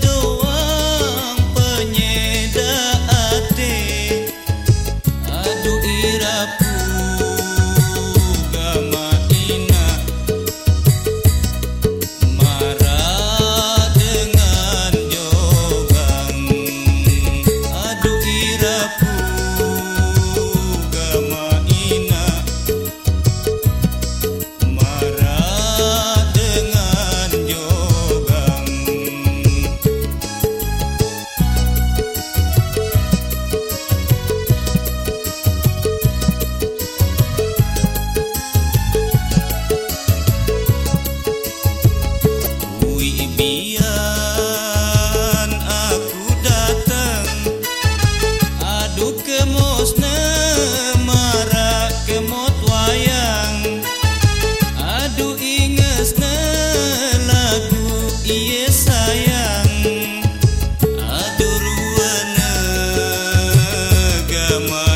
do. ama.